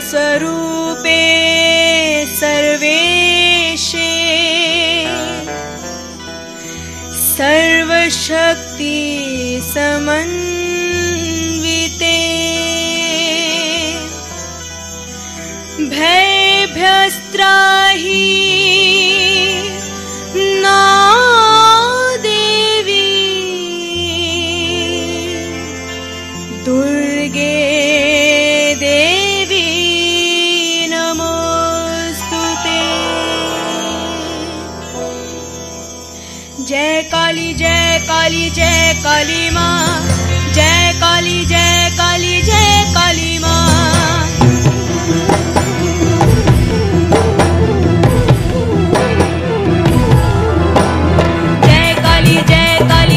सर्वस्वरूपे सर्वेशे। सर्वशक्ति समन्विते। भयभ्यस्त्राहि काली, जय काली माँ। जय काली जय काली जय काली माँ। जय काली जय काली